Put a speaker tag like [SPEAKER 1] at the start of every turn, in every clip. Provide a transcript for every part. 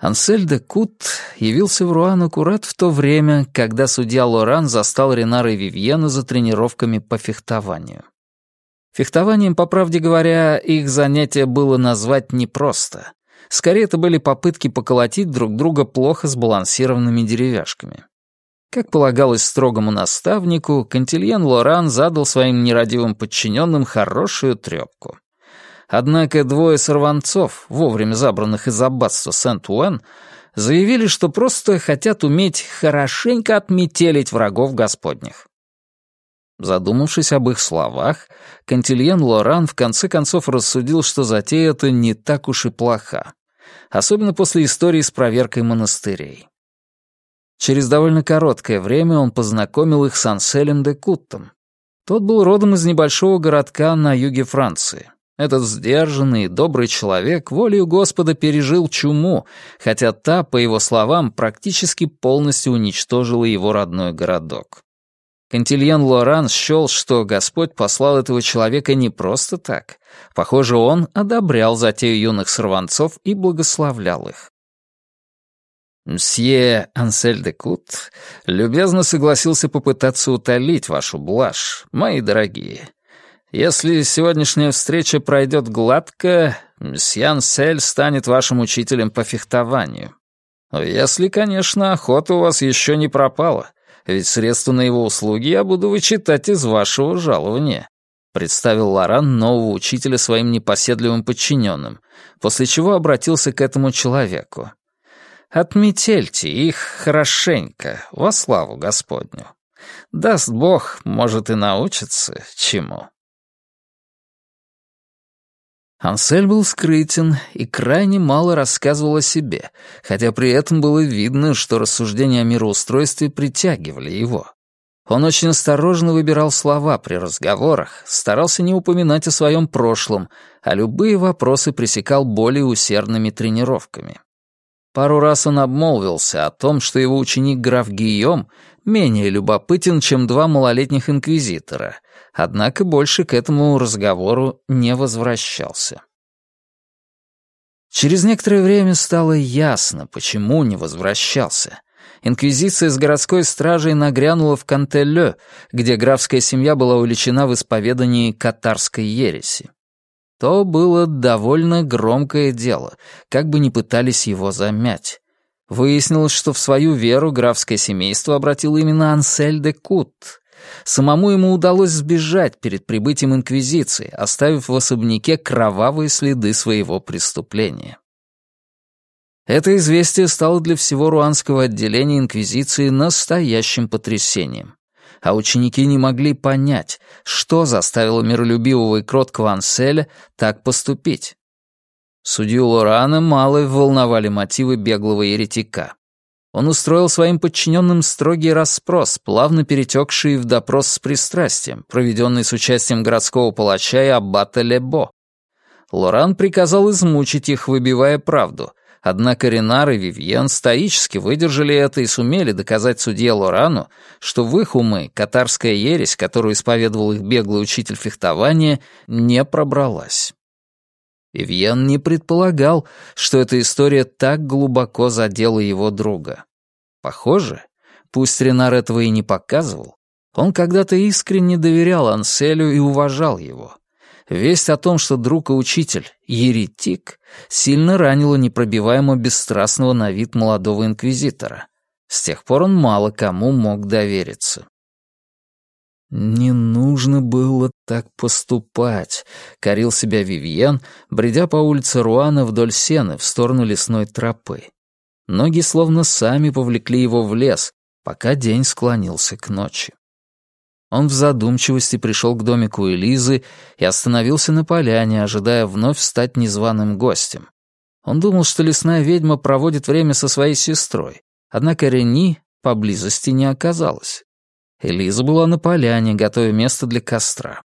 [SPEAKER 1] Ансель де Кут явился в Руан аккурат в то время, когда судья Лоран застал Ренара и Вивьена за тренировками по фехтованию. Фехтованием, по правде говоря, их занятие было назвать непросто. Скорее, это были попытки поколотить друг друга плохо сбалансированными деревяшками. Как полагалось строгому наставнику, Кантильен Лоран задал своим нерадивым подчиненным хорошую трепку. Однако двое сорванцов, вовремя забранных из аббатства Сент-Уэн, заявили, что просто хотят уметь хорошенько отметелить врагов господних. Задумавшись об их словах, Кантильен Лоран в конце концов рассудил, что затея эта не так уж и плоха, особенно после истории с проверкой монастырей. Через довольно короткое время он познакомил их с Анселем де Куттом. Тот был родом из небольшого городка на юге Франции. Этот сдержанный и добрый человек волею Господа пережил чуму, хотя та, по его словам, практически полностью уничтожила его родной городок. Кантильен Лоран счел, что Господь послал этого человека не просто так. Похоже, он одобрял затею юных сорванцов и благословлял их. «Мсье Ансель де Кут любезно согласился попытаться утолить вашу блажь, мои дорогие, если сегодняшняя встреча пройдет гладко, Сьян Сель станет вашим учителем по фехтованию. Если, конечно, охота у вас еще не пропала, ведь средства на его услуги я буду вычитать из вашего жалования», представил Лоран нового учителя своим непоседливым подчиненным, после чего обратился к этому человеку. «Отметельте их хорошенько, во славу Господню. Даст Бог, может, и научится чему». Ансель был скрытен и крайне мало рассказывал о себе, хотя при этом было видно, что рассуждения о мироустройстве притягивали его. Он очень осторожно выбирал слова при разговорах, старался не упоминать о своем прошлом, а любые вопросы пресекал более усердными тренировками. Пару раз он обмолвился о том, что его ученик граф Гийом менее любопытен, чем два малолетних инквизитора — однако больше к этому разговору не возвращался. Через некоторое время стало ясно, почему не возвращался. Инквизиция с городской стражей нагрянула в Кантелле, где графская семья была увлечена в исповедании катарской ереси. То было довольно громкое дело, как бы ни пытались его замять. Выяснилось, что в свою веру графское семейство обратило именно Ансель де Кут, Самому ему удалось сбежать перед прибытием Инквизиции, оставив в особняке кровавые следы своего преступления. Это известие стало для всего руанского отделения Инквизиции настоящим потрясением. А ученики не могли понять, что заставило миролюбивого и кроткого Анселя так поступить. Судью Лорана мало волновали мотивы беглого еретика. Он устроил своим подчиненным строгий расспрос, плавно перетекший в допрос с пристрастием, проведенный с участием городского палача и аббата Лебо. Лоран приказал измучить их, выбивая правду, однако Ренар и Вивьен стоически выдержали это и сумели доказать судье Лорану, что в их умы катарская ересь, которую исповедовал их беглый учитель фехтования, не пробралась. Вивьен не предполагал, что эта история так глубоко задела его друга. Похоже, пусть Ренар этого и не показывал, он когда-то искренне доверял Анселю и уважал его. Весть о том, что друг и учитель — еретик, сильно ранила непробиваемо бесстрастного на вид молодого инквизитора. С тех пор он мало кому мог довериться. «Не нужно было так поступать», — корил себя Вивьен, бредя по улице Руана вдоль сены в сторону лесной тропы. Ноги словно сами повлекли его в лес, пока день склонился к ночи. Он в задумчивости пришел к домику Элизы и остановился на поляне, ожидая вновь стать незваным гостем. Он думал, что лесная ведьма проводит время со своей сестрой, однако Рени поблизости не оказалось. Элиза была на поляне, готовя место для костра.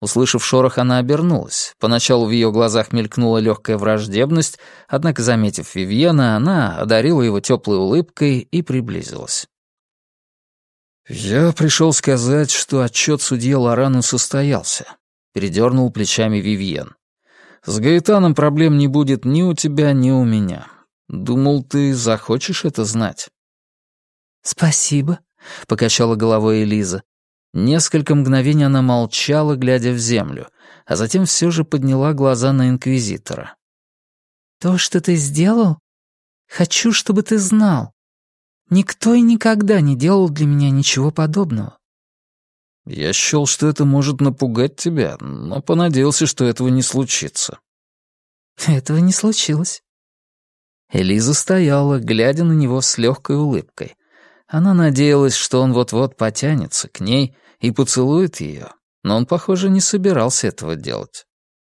[SPEAKER 1] Услышав шорох, она обернулась. Поначалу в ее глазах мелькнула легкая враждебность, однако, заметив Вивьена, она одарила его теплой улыбкой и приблизилась. «Я пришел сказать, что отчет судье Лорану состоялся», — передернул плечами Вивьен. «С Гаэтаном проблем не будет ни у тебя, ни у меня. Думал, ты захочешь это знать».
[SPEAKER 2] «Спасибо», — покачала головой Элиза.
[SPEAKER 1] Несколько мгновений она молчала, глядя в землю, а затем все же подняла глаза на Инквизитора.
[SPEAKER 2] «То, что ты сделал, хочу, чтобы ты знал. Никто и никогда не делал для меня ничего подобного».
[SPEAKER 1] «Я счел, что это может напугать тебя, но понадеялся, что этого не случится».
[SPEAKER 2] «Этого не случилось».
[SPEAKER 1] Элиза стояла, глядя на него с легкой улыбкой. Она надеялась, что он вот-вот потянется к ней и поцелует ее, но он, похоже, не собирался этого делать.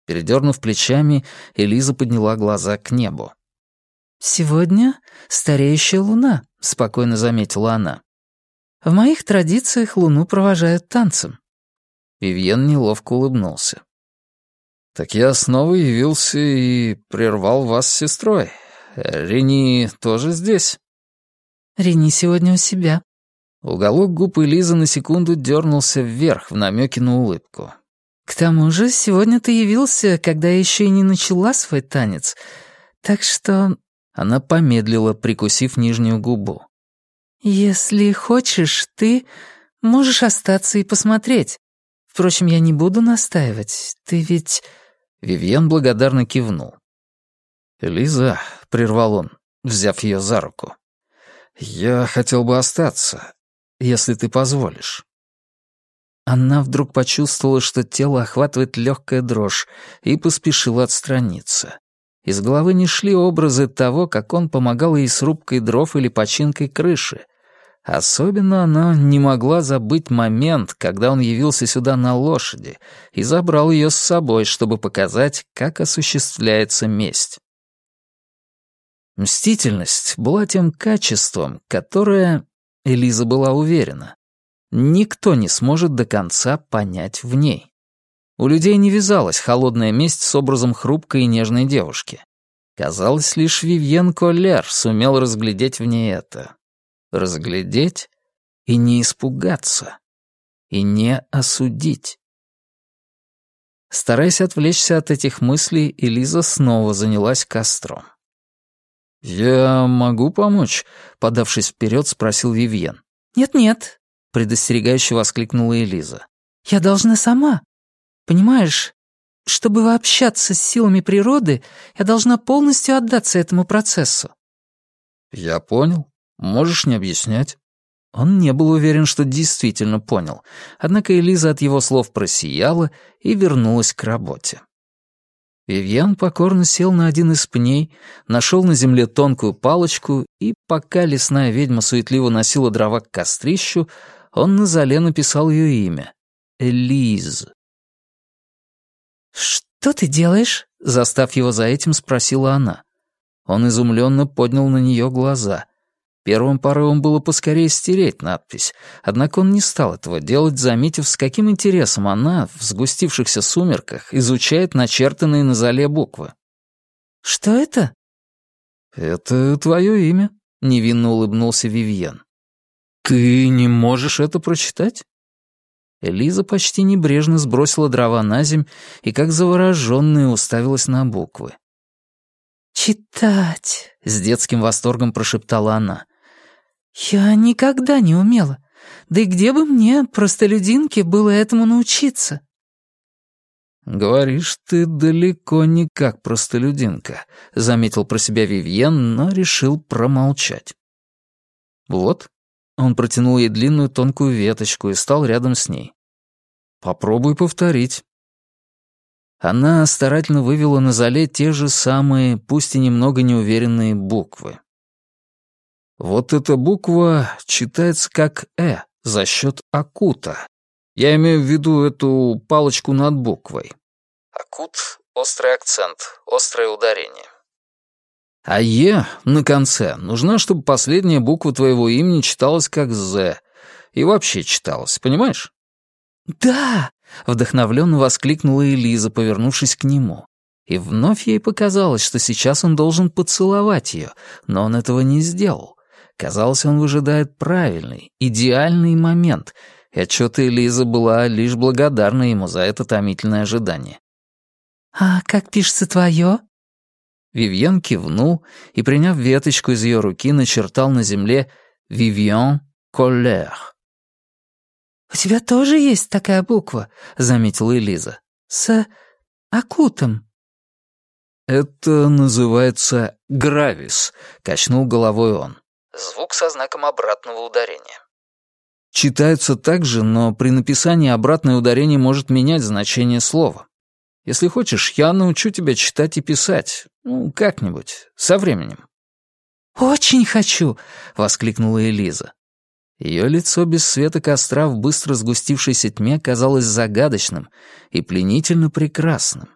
[SPEAKER 1] Передернув плечами, Элиза подняла глаза к небу.
[SPEAKER 2] «Сегодня стареющая луна», — спокойно заметила она. «В моих традициях луну провожают танцем».
[SPEAKER 1] Вивьен неловко улыбнулся. «Так я снова явился и прервал вас с сестрой. Рени тоже здесь?»
[SPEAKER 2] Рени сегодня у себя».
[SPEAKER 1] Уголок губ Элизы на секунду дернулся вверх в намеке на улыбку.
[SPEAKER 2] «К тому же сегодня ты явился, когда я еще и не начала свой танец. Так что...»
[SPEAKER 1] Она помедлила, прикусив нижнюю губу.
[SPEAKER 2] «Если хочешь, ты можешь остаться и посмотреть. Впрочем, я не буду настаивать. Ты ведь...»
[SPEAKER 1] Вивьен благодарно кивнул. «Элиза», — прервал он, взяв ее за руку, «Я хотел бы остаться, если ты позволишь».
[SPEAKER 2] Она вдруг почувствовала, что тело охватывает легкая дрожь, и поспешила отстраниться. Из головы не шли образы того, как он помогал ей с рубкой дров или починкой крыши. Особенно она не могла забыть момент, когда он явился сюда на лошади и забрал ее с собой, чтобы показать, как осуществляется месть. Мстительность была тем качеством, которое, Элиза была уверена, никто не сможет до конца понять в ней. У людей не вязалась холодная месть с образом хрупкой и нежной девушки. Казалось, лишь Вивьен Коллер сумел разглядеть в ней это. Разглядеть и не испугаться. И не осудить. Стараясь отвлечься от этих мыслей, Элиза снова занялась костром. «Я могу помочь?» — подавшись вперед, спросил Вивьен. «Нет-нет», —
[SPEAKER 1] предостерегающе воскликнула Элиза.
[SPEAKER 2] «Я должна сама. Понимаешь, чтобы общаться с силами природы, я должна полностью отдаться этому процессу».
[SPEAKER 1] «Я понял. Можешь не объяснять». Он не был уверен, что действительно понял, однако Элиза от его слов просияла и вернулась к работе. Вивьен покорно сел на один из пней, нашел на земле тонкую палочку, и пока лесная ведьма суетливо носила дрова к кострищу, он на зале написал ее имя — Элиз.
[SPEAKER 2] «Что ты делаешь?» — застав его за этим, спросила она.
[SPEAKER 1] Он изумленно поднял на нее глаза. Первым порывом было поскорее стереть надпись, однако он не стал этого делать, заметив, с каким интересом она в сгустившихся сумерках изучает начертанные на зале буквы.
[SPEAKER 2] «Что это?»
[SPEAKER 1] «Это твое имя», — невинно улыбнулся Вивьен. «Ты не можешь это прочитать?» Элиза почти небрежно сбросила дрова на земь и, как заворожённая, уставилась на буквы.
[SPEAKER 2] «Читать», — с детским восторгом прошептала она. «Я никогда не умела. Да и где бы мне, простолюдинке, было этому научиться?»
[SPEAKER 1] «Говоришь, ты далеко не как простолюдинка», — заметил про себя Вивьен, но решил промолчать. «Вот». Он протянул ей длинную тонкую веточку и стал рядом с ней. «Попробуй повторить». Она старательно вывела на зале те же самые, пусть и немного неуверенные буквы. Вот эта буква читается как «э» за счет акута. Я имею в виду эту палочку над буквой. Акут — острый акцент, острое ударение. А «е» на конце нужна, чтобы последняя буква твоего имени читалась как «з». И вообще читалась, понимаешь?
[SPEAKER 2] «Да!» — вдохновленно воскликнула Элиза, повернувшись к нему. И вновь ей показалось, что сейчас он должен поцеловать ее, но он этого не сделал. Казалось, он выжидает правильный, идеальный момент, и отчета Элиза была лишь благодарна ему за это томительное ожидание. «А как пишется твое?» Вивьен кивнул и, приняв веточку из ее руки, начертал на земле «Вивьен Коллер».
[SPEAKER 3] «У тебя тоже есть такая буква», — заметила Элиза. «С акутом».
[SPEAKER 2] «Это называется гравис», — качнул головой он. Звук со знаком обратного ударения. Читается так же, но при написании обратное ударение может менять значение слова. Если хочешь, я научу тебя читать и писать. Ну, как-нибудь, со временем».
[SPEAKER 3] «Очень хочу!»
[SPEAKER 2] — воскликнула Элиза. Ее лицо без света костра в быстро сгустившейся тьме казалось загадочным и пленительно прекрасным.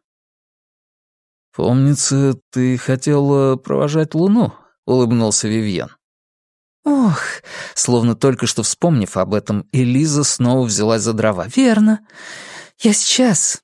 [SPEAKER 2] «Помнится, ты хотела провожать луну?» — улыбнулся Вивьен.
[SPEAKER 3] «Ох!»
[SPEAKER 2] Словно только что вспомнив об этом, Элиза снова взялась за дрова.
[SPEAKER 3] «Верно. Я сейчас.